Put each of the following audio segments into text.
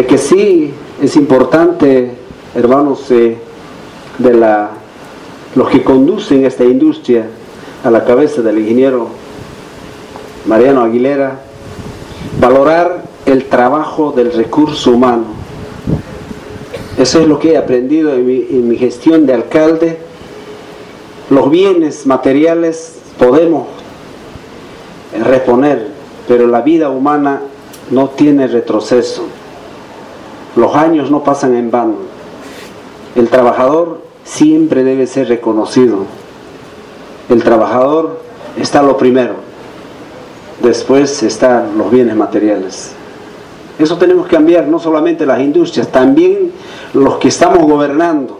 de que sí es importante, hermanos, eh, de la, los que conducen esta industria a la cabeza del ingeniero Mariano Aguilera, valorar el trabajo del recurso humano. Eso es lo que he aprendido en mi, en mi gestión de alcalde. Los bienes materiales podemos reponer, pero la vida humana no tiene retroceso. Los años no pasan en vano. El trabajador siempre debe ser reconocido. El trabajador está lo primero. Después están los bienes materiales. Eso tenemos que cambiar, no solamente las industrias, también los que estamos gobernando.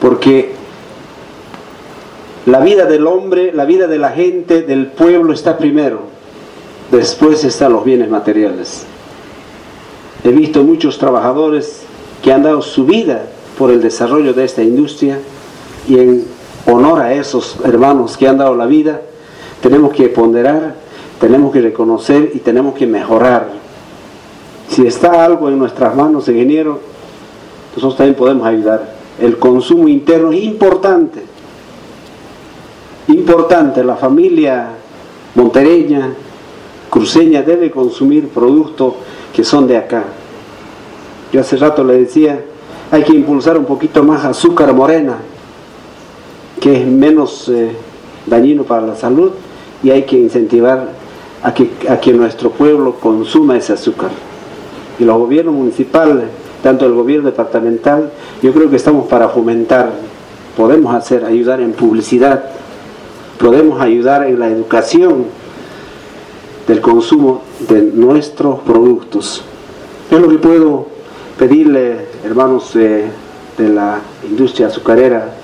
Porque la vida del hombre, la vida de la gente, del pueblo está primero. Después están los bienes materiales. He visto muchos trabajadores que han dado su vida por el desarrollo de esta industria y en honor a esos hermanos que han dado la vida, tenemos que ponderar, tenemos que reconocer y tenemos que mejorar. Si está algo en nuestras manos, ingeniero, nosotros también podemos ayudar. El consumo interno es importante. Importante, la familia montereña, cruceña debe consumir productos que son de acá. Yo hace rato le decía, hay que impulsar un poquito más azúcar morena, que es menos eh, dañino para la salud, y hay que incentivar a que, a que nuestro pueblo consuma ese azúcar. Y los gobiernos municipales, tanto el gobierno departamental, yo creo que estamos para fomentar, podemos hacer, ayudar en publicidad, podemos ayudar en la educación del consumo de nuestros productos. Es lo que puedo pedirle, hermanos eh, de la industria azucarera,